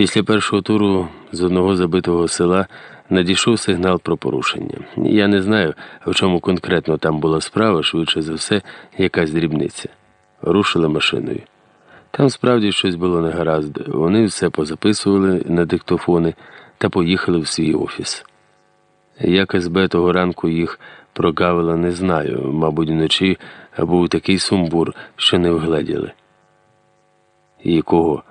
Після першого туру з одного забитого села надійшов сигнал про порушення. Я не знаю, в чому конкретно там була справа, швидше за все, якась дрібниця. Рушили машиною. Там справді щось було негаразд. Вони все позаписували на диктофони та поїхали в свій офіс. Як СБ того ранку їх прогавила, не знаю. Мабуть, вночі був такий сумбур, що не вгледіли. І кого?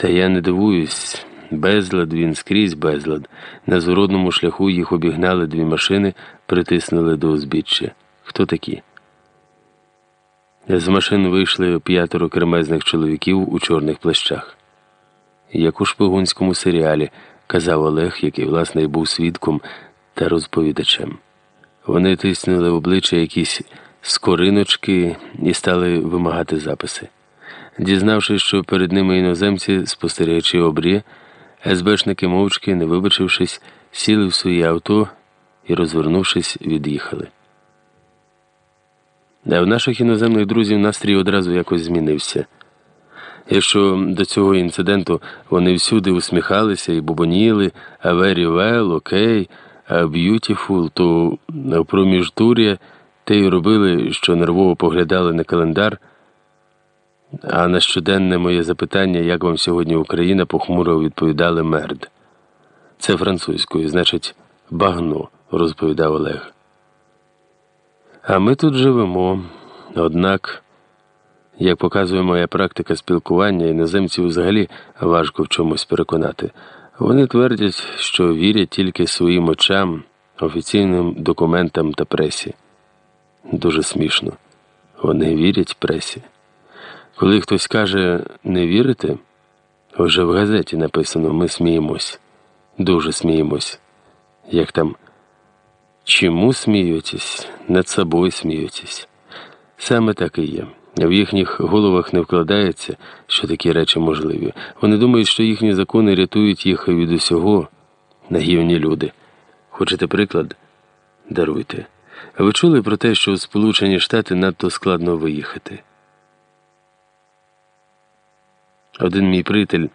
Та я не дивуюсь. Безлад він скрізь безлад. На зворотному шляху їх обігнали дві машини, притиснули до узбіччя. Хто такі? З машин вийшли п'ятеро кремезних чоловіків у чорних плащах. Як у шпигунському серіалі, казав Олег, який, власне, був свідком та розповідачем. Вони тиснули обличчя якісь скориночки і стали вимагати записи. Дізнавшись, що перед ними іноземці, спостерігачі обрі, СБшники мовчки, не вибачившись, сіли в своє авто і, розвернувшись, від'їхали. А в наших іноземних друзів настрій одразу якось змінився. Якщо до цього інциденту вони всюди усміхалися і бубоніли, а very well, окей, а beautiful, то в проміжтур'я те й робили, що нервово поглядали на календар. А на щоденне моє запитання, як вам сьогодні Україна, похмуро відповідали мерд. Це французькою, значить, багно, розповідав Олег. А ми тут живемо. Однак, як показує моя практика спілкування, іноземців взагалі важко в чомусь переконати. Вони твердять, що вірять тільки своїм очам, офіційним документам та пресі. Дуже смішно. Вони вірять пресі. Коли хтось каже не вірите, вже в газеті написано ми сміємось, дуже сміємось. Як там чому смієтесь, над собою смієтесь. Саме так і є. В їхніх головах не вкладається, що такі речі можливі. Вони думають, що їхні закони рятують їх від усього, нагівні люди. Хочете приклад? Даруйте. Ви чули про те, що в Сполучені Штати надто складно виїхати? Один мій приятель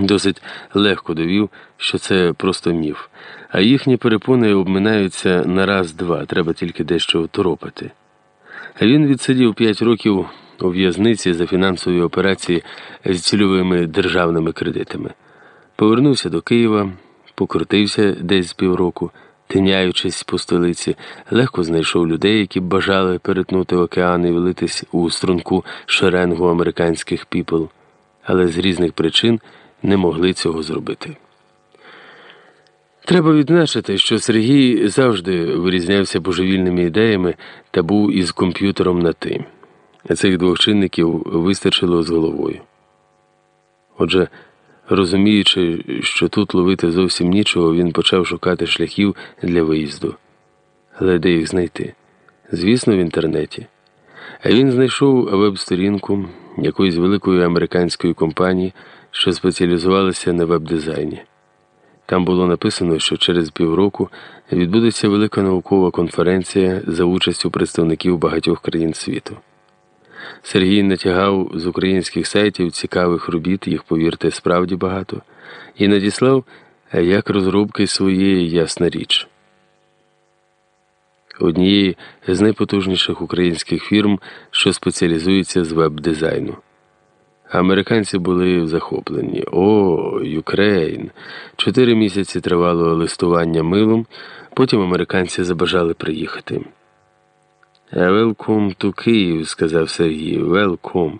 досить легко довів, що це просто міф, а їхні перепони обминаються на раз-два, треба тільки дещо торопити. Він відсидів п'ять років у в'язниці за фінансові операції з цільовими державними кредитами. Повернувся до Києва, покрутився десь з півроку, тиняючись по столиці, легко знайшов людей, які бажали перетнути океан і влитись у струнку шеренгу американських піпл але з різних причин не могли цього зробити. Треба відзначити, що Сергій завжди вирізнявся божевільними ідеями та був із комп'ютером на ти. Цих двох чинників вистачило з головою. Отже, розуміючи, що тут ловити зовсім нічого, він почав шукати шляхів для виїзду. Але де їх знайти? Звісно, в інтернеті. А він знайшов веб-сторінку якоїсь великої американської компанії, що спеціалізувалася на веб-дизайні. Там було написано, що через півроку відбудеться велика наукова конференція за участю представників багатьох країн світу. Сергій натягав з українських сайтів цікавих робіт, їх, повірте, справді багато, і надіслав як розробки своєї ясна річ однієї з найпотужніших українських фірм, що спеціалізується з веб-дизайну. Американці були захоплені. Oh, Ukraine! Чотири місяці тривало листування милом, потім американці забажали приїхати. «Welcome to Київ, сказав Сергій. «Welcome».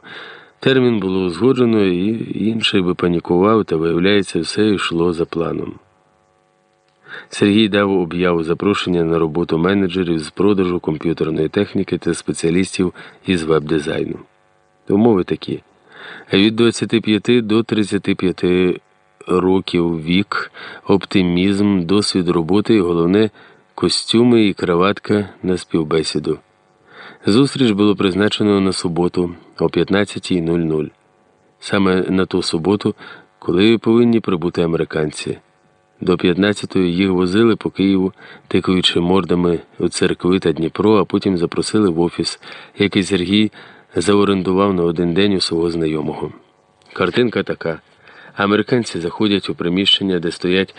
Термін було узгоджено, і інший би панікував, та, виявляється, все йшло за планом. Сергій дав об'яву запрошення на роботу менеджерів з продажу комп'ютерної техніки та спеціалістів із веб-дизайну. Умови такі: від 25 до 35 років вік, оптимізм, досвід роботи і головне костюми і краватка на співбесіду. Зустріч було призначено на суботу о 15.00. Саме на ту суботу, коли повинні прибути американці. До 15-ї їх возили по Києву, тикаючи мордами у церкви та Дніпро, а потім запросили в офіс, який Сергій заорендував на один день у свого знайомого. Картинка така. Американці заходять у приміщення, де стоять